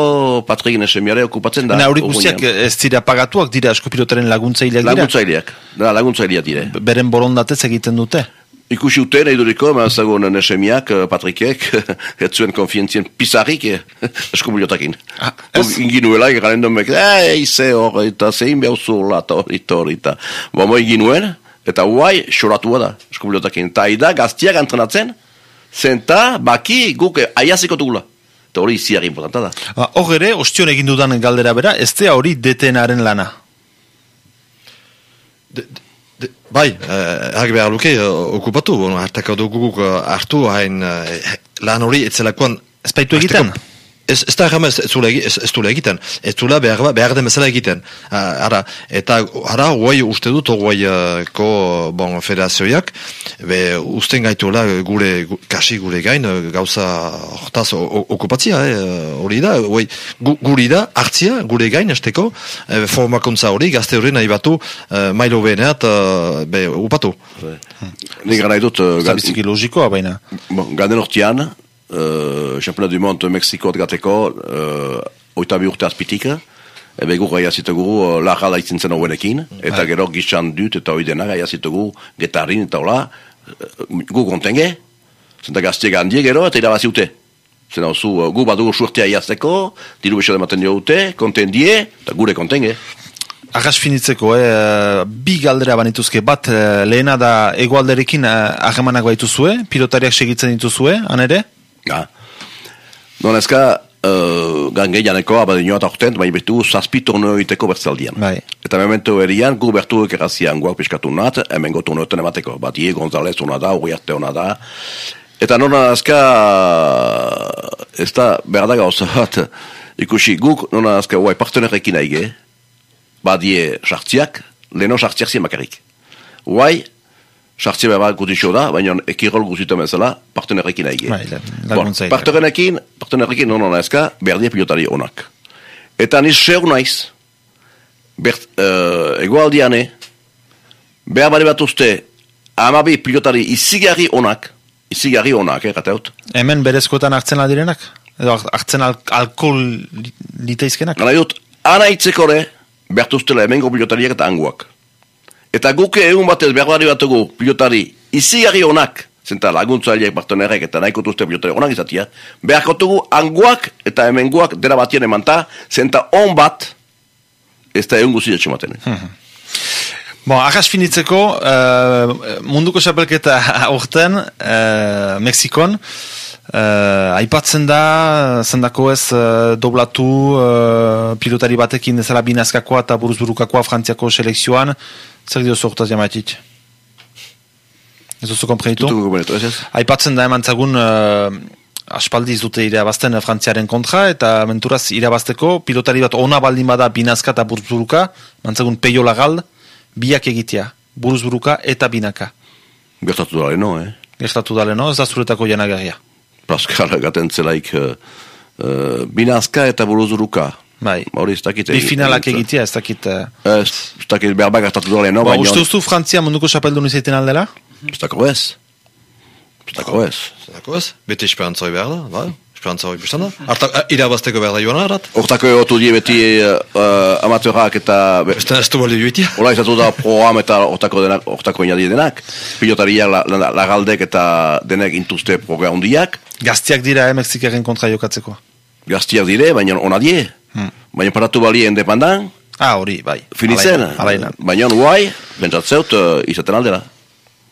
Patrikin esemiare okupatzen da. Na hori guztiak ez dira pagatuak dira eskopilotaren laguntzaileak dira? Laguntzaileak, da laguntzaileak dire. Beren borondatez egiten dute? Ikusi ute nahi duriko, ma zagoen esemiak, eh, Patrikek, ez zuen konfientzien pizarrik eh, eskopilotakin. Ah, Inginuela, garen domek, ei, ze hor, eta zein behar zula, eta hori, eta hori, eta bomo inginuen, eta huai, xoratua da eskopilotakin. Ta ida, gaztiak antrenatzen, zenta, baki, guk, aiaziko dugula. Eta hori iziak importanta da. Ba, hor ere, ostion egin dudan galdera bera, ez hori detenaren lana? De, de, bai, eh, behar luke, eh, okupatu, bon, hartako duguk eh, hartu hain eh, lan hori etzelakoan... Ez baitu egiten? Ez, ez da jama ez, ez, ez, ez dula egiten, ez dula behar, behar den bezala egiten. Ara, eta ara, guai uste dut, guai uh, ko bon, federazioak, be usten gaituela gure, kasi gure gain, gauza hortaz okupatzia, hori da, guai, gu, guri da, hartzia, gure gain, esteko, e, formakuntza hori, gazte hori nahi batu, uh, mailo beheneat, uh, be, upatu. Nik gara edut... Uh, Zabiziki logikoa baina. Bon, ganden hortian, uh, Championnat du Monde Mexiko gateko uh, oita bi urte azpitik ebe gu gaia zitugu uh, laga daitzen zen hoenekin eta bai. gero gizan dut eta hoi dena gaia zitugu getarin eta hola. Uh, gu kontenge zenta gaztiek handi gero eta irabazi ute zena oso uh, gu badugu suertea iazteko diru bexo dematen dio ute kontendie eta gure kontenge. Arras finitzeko, eh, bi galdera banituzke, bat eh, lehena da egoalderekin eh, ahemanak baituzue, pilotariak segitzen dituzue, anere? Ja. Non ezka, uh, gange janeko abadinua eta orten, bai betu zazpi torneo egiteko bertzaldian. Bai. Eta memento erian, gu bertu ekerazian guak piskatu nat, hemen gotu noetan emateko. Bat ie, González ona da, Uriarte ona da. Eta non ezka, ez da, berda gauza bat, ikusi, guk non ezka, guai, partenerekin aige, badie sartziak, leno sartziak zien bakarrik. Guai, sartze behar gutixo da, baina ekirol guzita mezela, partenerekin aige. Bai, bon, partenerekin, partenerekin non hona ezka, berdie pilotari onak. Eta niz seur naiz, bert, uh, egoaldiane, behar bari bat uste, amabi pilotari izigarri onak, izigarri onak, eh, gateut. Hemen berezkoetan hartzen direnak? Edo hartzen al alkohol liteizkenak? Gana dut, ana itzekore, bertuztela hemen pilotariak eta anguak. Eta guke egun batez berbari batugu pilotari izigarri onak, zenta laguntzaileak partenerek eta nahiko tuzte pilotari onak izatia, beharkotugu anguak eta hemenguak dera batien emanta, zenta on bat, ez da egun guzti etxematen. Hmm. Bon, ahas finitzeko, uh, munduko xapelketa aurten, uh, Mexikon, uh, aipatzen da, zendako ez, uh, doblatu uh, pilotari batekin ezala binazkakoa eta buruzburukakoa frantziako selekzioan, Zer dio zortaz jamatik? Ez duzu komprenitu? Aipatzen da eman zagun uh, aspaldi dute irabazten frantziaren kontra eta menturaz irabazteko pilotari bat ona baldin bada binazka eta buruzburuka mantzagun peio lagal biak egitea buruzburuka eta binaka. Gertatu da leno, eh? Gertatu da leno, ez da zuretako janagarria Pascal gaten zelaik uh, uh, binazka eta buruzburuka Bai. Hori ez dakit. Bi finalak egitea, ez dakit. Uh... Ez dakit behar bak hartatu dole, no? Ba, uste ustu Frantzia munduko xapeldun izaiten aldela? Ez dako ez. Ez dako ez. Ez dako ez. Bete esperantzoi behar da, bai. Esperantza hori biztan da. Arta, eh, irabazteko behar da joan arat. Hortako egotu die beti uh, amateurrak eta... be- Ez ez du balio joitia. Hola izatu da program eta hortako denak, hortako inadi denak. Pilotariak, la, la, lagaldek eta denek intuzte program hundiak. Gaztiak dira, eh, Mexikaren kontra jokatzeko. Gaztiak dire, baina ona die. Baina paratu balie independan, Ah, hori, bai. finitzen. Baina guai, bentsatzeut uh, izaten aldera.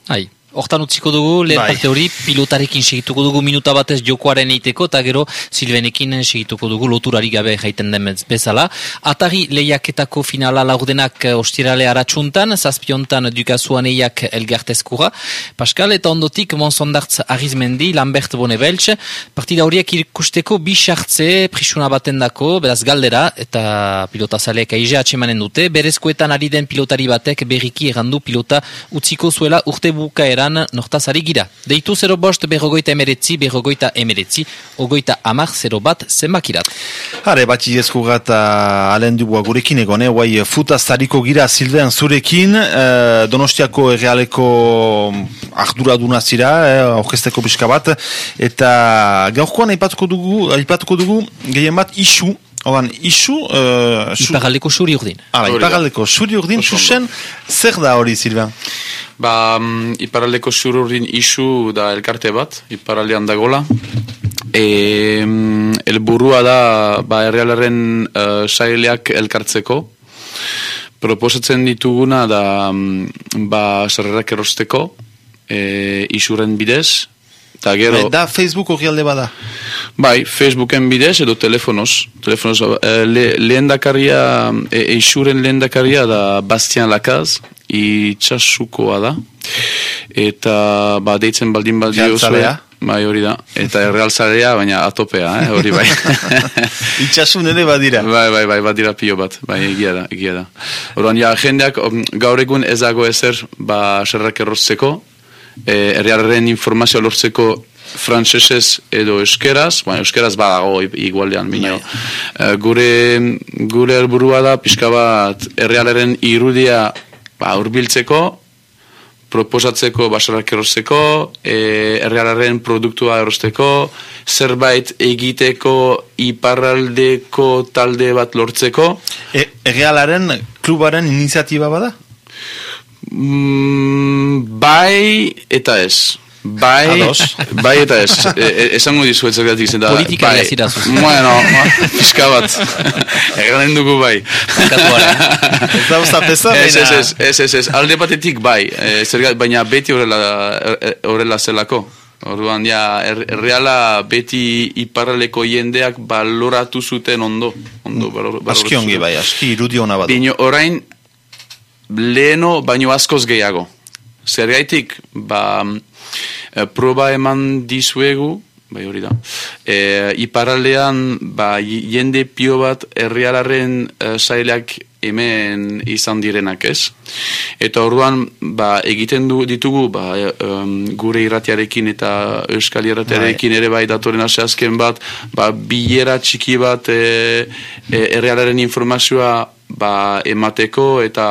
Hai. Hortan utziko dugu, lehen Bai. parte hori, pilotarekin segituko dugu minuta batez jokoaren eiteko, eta gero Silvenekin segituko dugu loturari gabe jaiten den bez- bezala. Atari lehiaketako finala laurdenak eh, ostirale aratsuntan, zazpiontan dukazuan eiak elgartezkura. Pascal, eta ondotik Monsondartz Arizmendi, Lambert Bonebeltz, partida horiek ikusteko bi sartze prisuna baten dako, beraz galdera, eta pilota zaleak aize atxemanen dute, berezkoetan ari den pilotari batek berriki errandu pilota utziko zuela urte bukaeran nortazari gira. Deitu 0 bost berrogoita emeretzi, berrogoita emeretzi, ogoita amar 0 bat zenbakirat. Hare, batxi ezkuga eta alen dugua gurekin egon, eh? Guai, futaz tariko gira Silvean zurekin, eh, Donostiako errealeko arduraduna zira, eh, orkesteko pixka bat, eta gaurkoan aipatuko dugu, aipatuko dugu gehien bat isu, Odan, isu... Uh, su, Iparaldeko suri urdin. Hala, da. iparaldeko suri urdin, susen, zer da hori, Silvean? Ba, mm, iparaldeko zururin isu da elkarte bat, iparaldean dagola. E, mm, elburua da, ba, errealaren uh, saileak elkartzeko. Proposatzen dituguna da, mm, ba, sarrerak erosteko, e, isuren bidez, eta gero... Da Facebook hori alde bada. Bai, Facebooken bidez edo telefonoz. Telefonoz, eh, le, lehendakaria, e, eixuren lehendakaria da Bastian Lakaz, itxasukoa da. Eta, ba, deitzen baldin baldi Realzalea? Bai, hori da. Eta errealzarea, baina atopea, eh, hori bai. Itxasun ere badira. Bai, bai, bai, badira pio bat, bai, egia da, egia da. Orduan, ja, jendeak um, gaur egun ez dago ezer, ba, serrak errotzeko, e, errealaren informazioa lortzeko frantsesez edo euskeraz, baina euskeraz badago igualdean, bino. E, gure, gure helburua da, pixka bat, errealaren irudia ba, urbiltzeko, proposatzeko basarrak erosteko, e, errealaren produktua erosteko, zerbait egiteko iparraldeko talde bat lortzeko, E, errealaren klubaren iniziatiba bada? Mm, bai eta ez. Bai, bai eta ez. E, e, esango dizuet zergatik zen da. Politika bai. iazidazuz. Bueno, pixka bat. Eganen dugu bai. Ez da uzapeza, Ez, ez, ez, ez, ez, ez, alde batetik bai, e, zergat, baina beti horrela, er- horrela zelako. Orduan, ja, er, erreala beti iparraleko jendeak baloratu zuten ondo. ondo balor, baloratu Aski ongi bai, aski irudi hona bada. Bino, orain, leheno baino askoz gehiago. Zergaitik, ba, e, proba eman dizuegu, bai hori da, e, iparaldean, ba, y- jende pio bat herrialaren e, hemen izan direnak ez. Eta orduan, ba, egiten du, ditugu, ba, em, gure irratiarekin eta euskal irratiarekin ere bai datoren ase azken bat, ba, bilera txiki bat e, e, errealaren informazioa ba, emateko eta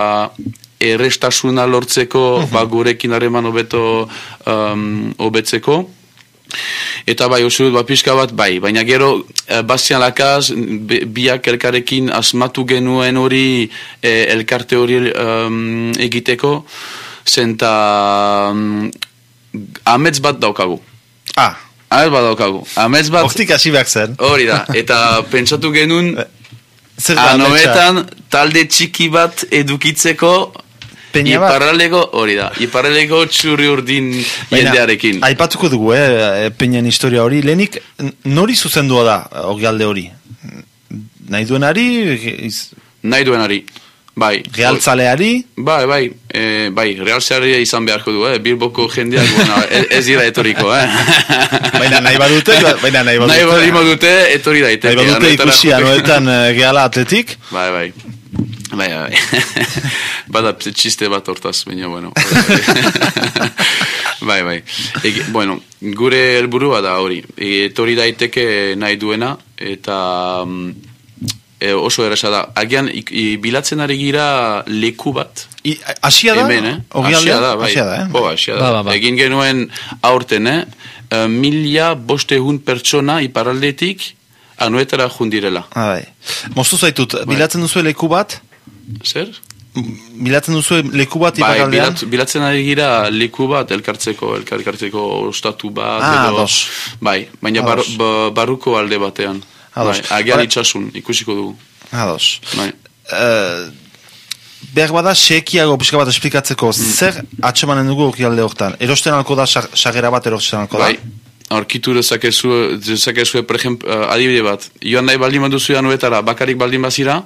errestasuna lortzeko ba, gurekin hareman hobeto um, hobetzeko. Eta bai, uste dut, ba, pixka bat, bai, baina gero, eh, Bastian Lakaz, biak elkarekin asmatu genuen hori, eh, elkarte hori um, egiteko, zenta um, amets bat daukagu. Ah, Amets bat daukagu. Amets bat, hortik hasi behar zen. hori da, eta pentsatu genuen, Zer talde txiki bat edukitzeko Peña bat? iparraleko, hori da, iparraleko txurri urdin jendearekin. Aipatuko dugu, eh, peñan historia hori. Lehenik, n- nori zuzendua da, hori alde hori? Nahi duenari, iz- Nahi duenari, bai. realtzaleari, Bai, bai, e, bai, realzearia izan beharko du, eh? Bilboko jendeak, bueno, ez, dira etoriko, eh? baina nahi badute, baina nahi badute. Nahi badimo dute, etori daiteke. Nahi badute ikusi anoetan eh, reala atletik, Bai, bai. Bai, bai. Bada txiste bat hortaz, baina, bueno. bai, bai. Ege, bueno, gure helburua da hori. Etori daiteke nahi duena, eta mm, e, oso erresa da. Agian, ik- i- bilatzen ari gira leku bat. I- asia da, Hemen, eh? Asia da, bai. Asia da, eh? Bo, asia da. Ba, ba, ba. Egin genuen aurten, eh? uh, milia bostehun pertsona iparaldetik anuetara jundirela. Ah, bai. Moztu zaitut, bilatzen duzu leku bat? Zer? Bilatzen duzu leku bat Bai, bilat, bilatzen ari gira leku bat, elkartzeko, elkar- elkartzeko ostatu bat, Ah, edo, bai, baina bar, Ados. ba- barruko alde batean. Ados. Bai, agian Bai. itxasun, ikusiko dugu. Ados. Bai. Uh, behar bada, sekiago pixka bat esplikatzeko, Mm. zer atxemanen dugu alde hortan? Erosten alko da, sag- sagera bat erosten alko da? Bai, aurkitu dezakezu, dezakezu, per ejemplo, uh, adibide bat, joan nahi baldin baduzu anuetara, bakarik baldin bazira,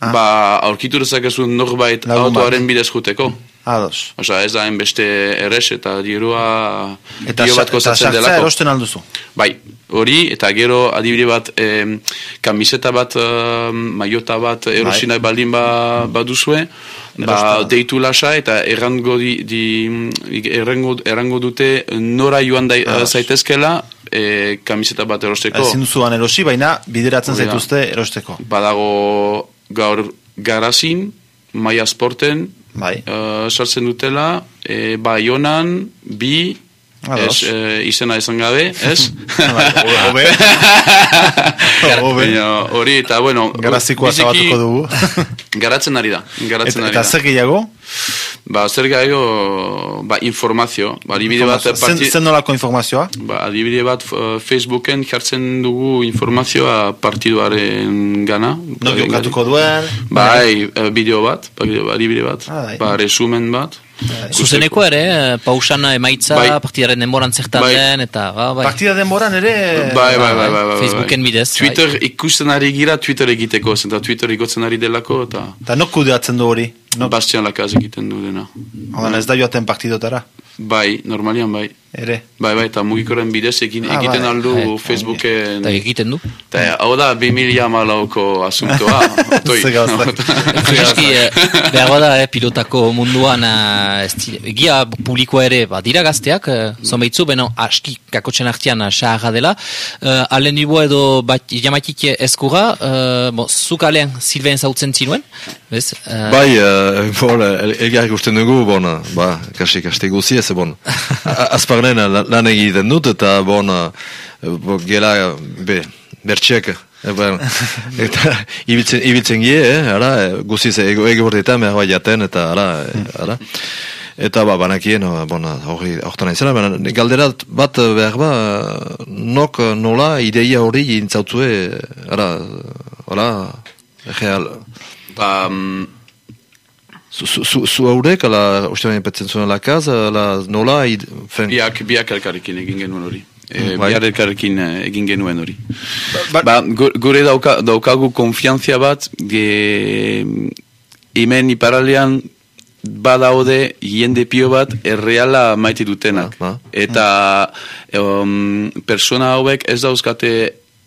Ah. ba, aurkitu dezakezu norbait bat. autoaren bidez juteko. Ados. Osa, ez da hainbeste erres eta dirua Eta, dio bat eta kostatzen delako. erosten alduzu. Bai, hori, eta gero adibide bat, em, kamiseta bat, em, maiota bat, erosi nahi baldin ba, baduzue, ba, deitu lasa eta errango, di, di, errango, errango dute nora joan da, Ah. zaitezkela e, kamiseta bat erosteko. Ezin duzuan erosi, baina bideratzen Hori da. zaituzte erosteko. Badago gaur garazin, maia sporten, Bai. eh, sartzen dutela, e, baionan, bi, Ados. Ez, e, izena esan gabe, ez? Bai. Hobe. Baina hori eta bueno Garazikoa zabatuko dugu. Garatzen ari da Garatzen Eta, ari eta da zer gehiago? Ba zer gehiago Ba informazio Ba adibide bat parti, zen nolako informazioa? ba, adibide bat eh, Facebooken jartzen dugu informazioa partiduaren gana No jokatuko duen? Bai, eh, bideo bat, adibide bat, Ah, bai. ba, resumen bat. Zuzeneko ere, eh, pausan emaitza, Bai. partidaren denboran zertan Bai. den, eta ba, bai. Partida denboran ere... Bai, bai, bai, bai, bai, bai. Facebooken bidez, bai. Twitter ikusten ari gira Twitter egiteko, zenta Twitter ikotzen ari delako, eta Eta nok kudeatzen du hori? No, Bastian Lakaz egiten du dena. Odan ez da joaten partidotara? Bai, normalian bai. Ere. Bai, bai, eta mugikoren bidez egin, Ah, egiten bai. aldu Bai. Facebooken... Eta egiten du. Eta hau da 2000 amalauko asuntoa. Otoi. Prezeski, eh, behar da, eh, pilotako munduan, eh, egia publikoa ere, ba, dira gazteak, eh, zonbaitzu, beno, aski kakotzen artian saharra dela, eh, alen dibo edo bat, jamatik ezkura, eh, bo, zuk alean Silven zautzen zinuen, bez? Eh, Bai, uh, bon, el- elgar ikusten dugu, bon, uh, ba, kasi kaste guzi ez, bon, A- la- lan egiten dut, eta bon, bo, gela, be, bertxek, bon, eta ibiltzen, ibiltzen gie, eh, ara, eh, guziz ego, bortetan, behar jaten, eta ara, eh, ara. Eta ba, banakien, bon, hori, hortan izela, baina galderat bat behar ba, nok nola ideia hori intzautzue, ara, ara, real, Ba, mm, Zu, zu, zu, haurek, ala, uste baina petzen zuen lakaz, ala, nola, id, fen, biak, biak elkarrekin egin genuen hori. E, Bai. Biak elkarrekin eh, egin genuen hori. Ba- Ba, gu- gure dauka, daukagu konfiantzia bat, ge, hemen iparalean badaude jende pio bat erreala maite dutenak. Ah, ah. Eta um, persona hauek ez dauzkate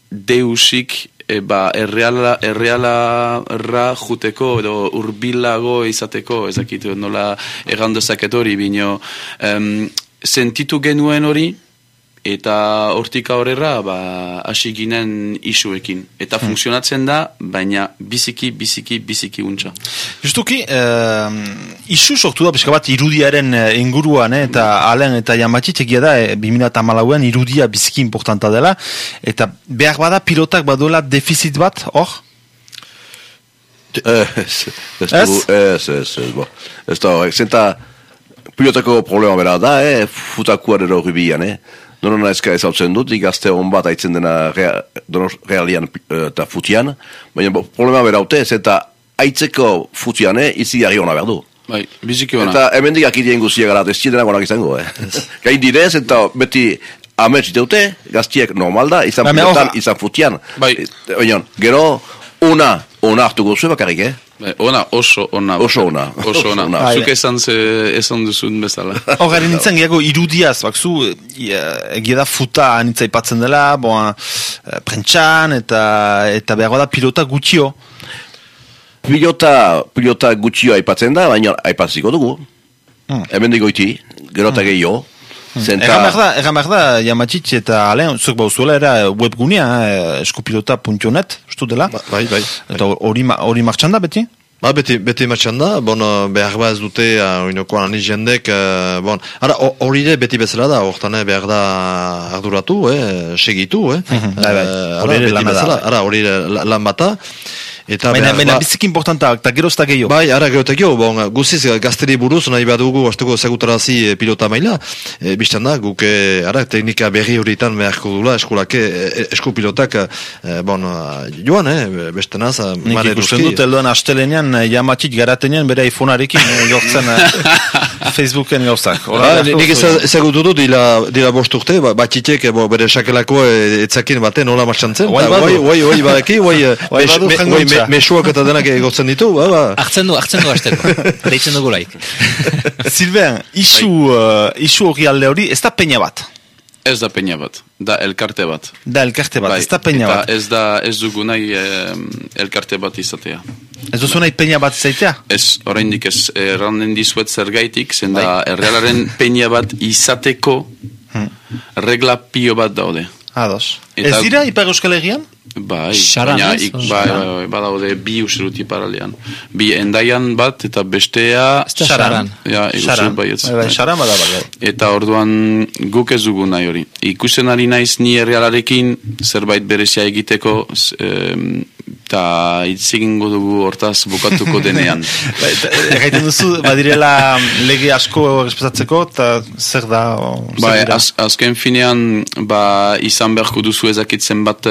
deusik e, ba, erreala, erreala ra juteko edo urbilago izateko, ez dakit nola egan dezaket hori, bino em, sentitu genuen hori, eta hortik aurrera ba, hasi ginen isuekin. Eta funtzionatzen da, baina biziki, biziki, biziki untxa. Justuki, eh, isu sortu da pixka bat irudiaren eh, inguruan, eh, eta alen eta jamatit egia da, eh, 2008an irudia biziki importanta dela, eta behar bada pilotak baduela defizit bat, hor? Ez, ez, Ez? ez, ez, ez, bo. Ez da, zenta pilotako problema bera da, eh, futakuan ero rubian, eh. Nono naizka ez hau dut, igazte hon bat aitzen dena rea, donos realian eh, eta futian, baina bo, problema bera haute, zenta aitzeko futian, eh, izi gari hona behar du. Bai, biziki ona. Eta hemen digak idien guztiak gara, ez txedenak onak izango, eh. Gain direz, eta beti amets dute, gaztiek normal da, izan pilotan, izan futian. Bai. Baina, gero, una, ona hartuko zuen bakarrik, eh. Bai, ona, oso ona. Oso ona. Oso ona. Ona. Zuk Bai. esan, ze, esan duzun bezala. Hor gari nintzen gehiago irudiaz, bakzu, egia da futa anitza ipatzen dela, boa, eh, prentxan, eta, eta behar da pilota gutxio. Pilota, pilota gutxio aipatzen da, baina aipatziko dugu. Hmm. Hemen digoiti, gero eta gehiago. Zenta, Egan behar da, egan behar da, Yamatit eta Alen, zuek bauzuela era webgunea, eh, eskupilota.net, ustu dela? bai, bai. Eta hori hori martxan da beti? Ba, beti, beti matxan da, bon, eh, behar ba ez dute, uh, oinokoan ani jendek, eh, bon, ara, ho- hori ere beti bezala da, hortan eh, behar da arduratu, eh, segitu, eh. bai, bai. Eh, Hori ara, ere beti lana da, bezala, bai. Ara, hori la- lan bata, eta Baina, behar baina ba- biziki importanta, eta gero ez da gehiago. Bai, ara geotekio, bon, guziz gazteri buruz nahi behar dugu azteko segutarazi eh, pilota maila. E, Bistan da, guk eh, ara teknika berri horietan beharko dula eskolake, eh, esku pilotak eh, bon, eh, joan, eh, beste naz, eh, Nik mare ikusten dut, eldoan astelenean, eh, jamatik garatenean, bere iPhonearekin eh, jortzen eh, Facebooken gauzak. Ba, beharko nik ezagutu dut, dira, dira bost urte, ba, batxitek eh, bo, bere sakelako eh, etzakin baten nola martxan zen. Guai Ta, badu. Guai, guai, badaki, guai, me- mesuak eta denak egotzen ditu, ba, ba. Hartzen du, hartzen du asteko. Deitzen dugu laik. Silvean, isu, uh, isu hori alde hori, ez da peña bat. Ez da peña bat, da elkarte bat. Da elkarte bat, Bai, ez da peña bat. ez da ez dugu nahi em, elkarte bat izatea. Ez duzu nahi peña bat zaitea? Ez, oraindik ez, erranden dizuet zergaitik, zen Bai. da errealaren peña bat izateko regla pio bat daude. Ados. Eta- Ez dira, Ipar Euskal Herrian? Bai, Saran, baina ik, bai, bai, bai, badaude bi userut iparalean. Bi endaian bat eta bestea... Saran. Ja, Saran. baietz. Bai, bai, Saran bada bai. Eta orduan guk ez dugu nahi hori. Ikusten ari naiz ni errealarekin zerbait berezia egiteko eta hitz egingo dugu hortaz bukatuko denean. Bai, eh, Gaiten duzu, badirela lege asko respezatzeko, eta zer da? o, zer Bai, az, azken finean ba, izan beharko duzu ezakitzen bat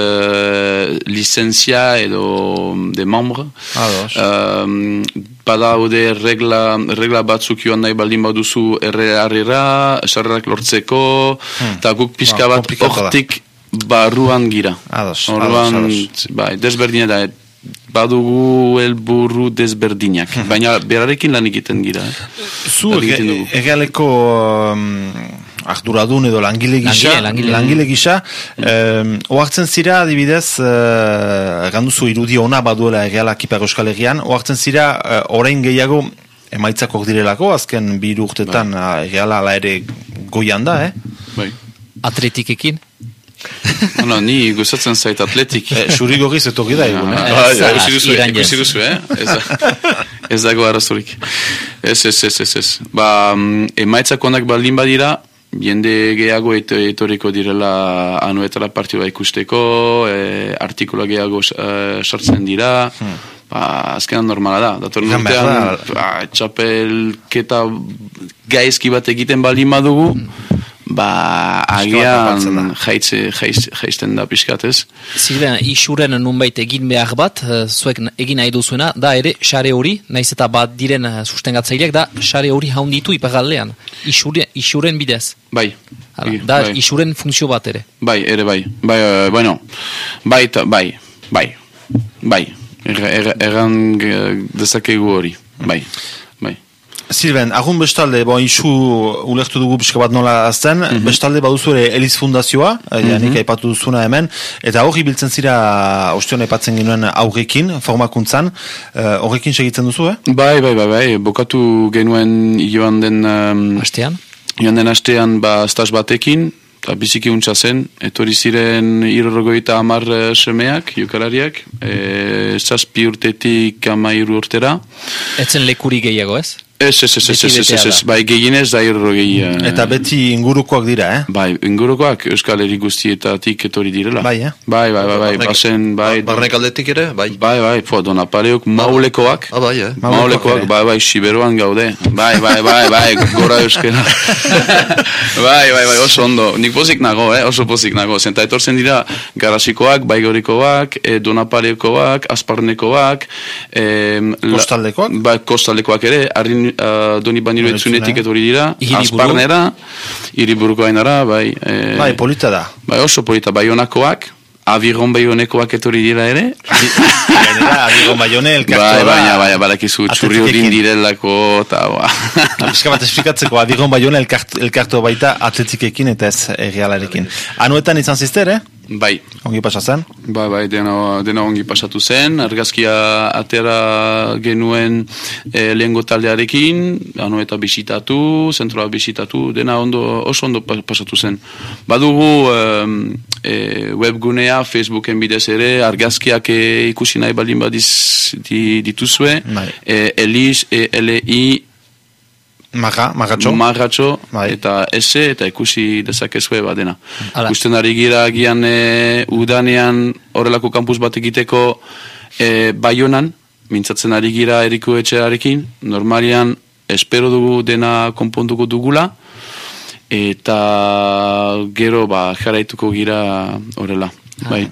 uh, licentzia edo de membre. Ados. Um, badaude regla, regla batzuk joan nahi baldin baduzu errearrera, sarrerak lortzeko, eta guk pixka Ba, bat da. hortik barruan gira. Ados, Orduan, ados, ados. bai, desberdina da, badugu helburu desberdinak. Hmm. Baina berarekin lan egiten gira. Eh? Zu egaleko um, arduradun edo langile gisa, Langile, langile. gisa, um, oartzen zira, adibidez, uh, ganduzu irudi ona baduela egalak Ipar Euskal Herrian, oartzen zira, uh, orain gehiago, emaitzakok direlako, azken bi urtetan bai. egala ala ere goian da, eh? Bai. Atletikekin. Bueno, ni gustatzen zait atletik. Eh, Xuri gorriz etorri da, egun, eh? Eh, Bai, ikusi duzu, eh? Ez dago arazorik. Ez, ez, ez, ez, ez. Ba, mm, emaitzak onak baldin badira, jende gehiago eto, etoriko direla anuetara partida ikusteko, e, artikula gehiago eh, sartzen dira, ba, azkenan normala da. Datorren urtean, ba, txapelketa gaizki bat egiten baldin badugu, ba, agian jaitze, jaiz, jaizten da pixkat, ez? Ziren, isuren nunbait egin behar bat, eh, zuek egin nahi duzuena, da ere, sare hori, naiz eta bat diren eh, sustengatzaileak, da sare hori haunditu ipagaldean. Isure, isuren bidez. Bai. Hala, Bai, da bai. isuren funtzio bat ere. Bai, ere bai. Bai, eh, bueno, bai, bai, bai, bai. Erra- erra- Erran eh, dezakegu hori, bai, Silben, agun bestalde, bo, isu ulertu dugu pixka bat nola azten, Mhm. bestalde baduzu ere Eliz Fundazioa, mm janik aipatu duzuna hemen, eta hori biltzen zira, ostion aipatzen ginuen aurrekin, formakuntzan, eh, horrekin segitzen duzu, eh? Bai, bai, bai, bai, bokatu genuen joan den, um, Astean? joan den astean ba stas batekin, eta biziki untsa zen, etorri ziren irrogoita amar eh, semeak, jokalariak, e, zazpi urtetik amairu urtera, Etzen lekuri gehiago, ez? Ez, ez, ez, ez, ez, ez, ez, bai, gehienez da irrogei... eh, Eta beti ingurukoak dira, eh? Bai, ingurukoak Euskal Herri guztietatik etorri direla. Bai, eh? Bai, bai, bai, bai, bazen, bai, Barnek aldetik ere, bai. bai, bai, po, donapaleok, maulekoak, Ah, bai, eh. Maulekoak bai, bai, siberuan gaude, bai, bai, bai, bai, gora euskera. bai, bai, bai, oso ondo, nik pozik nago, eh, oso pozik nago, zenta etortzen dira garasikoak, baigorikoak, e, donapalekoak, asparnekoak, em, la- Kostaldekoak? Bai, kostaldekoak ere, arrin, uh, doni baniro etzunetik etorri dira, asparnera, hiriburuko ainara, bai, e, Bai, polita da. bai, oso polita, bai honakoak, abiron bai honekoak etorri dira ere, Gainera, adigo baione, elkartua bai, da. baina, baina, badakizu, txurri urdin direlako, eta, ba. Pixka bat esplikatzeko, adigon baione elkart, elkartua baita atletikekin eta ez errealarekin. Anuetan izan zizter, eh? Bai, Ongi pasa zen? Bai, bai, dena, dena ongi pasatu zen, argazkia atera genuen e, lehengo taldearekin, ano eta bisitatu, zentroa bisitatu, dena ondo, oso ondo pa- pasatu zen. Badugu em, e, webgunea, Facebooken bidez ere, argazkiak e, ikusi nahi baldin badiz di, dituzue, Bai. e, Elis, e, L-I, Maga, magatxo? Marratxo Bai. eta ese eta ikusi dezakezue badena. Hala. Ikusten ari gira agian e, udanean horrelako kampus bat egiteko e, baionan, mintzatzen ari gira eriko etxearekin, normalian espero dugu dena konpontuko dugula, eta gero ba jaraituko gira horrela. Bai.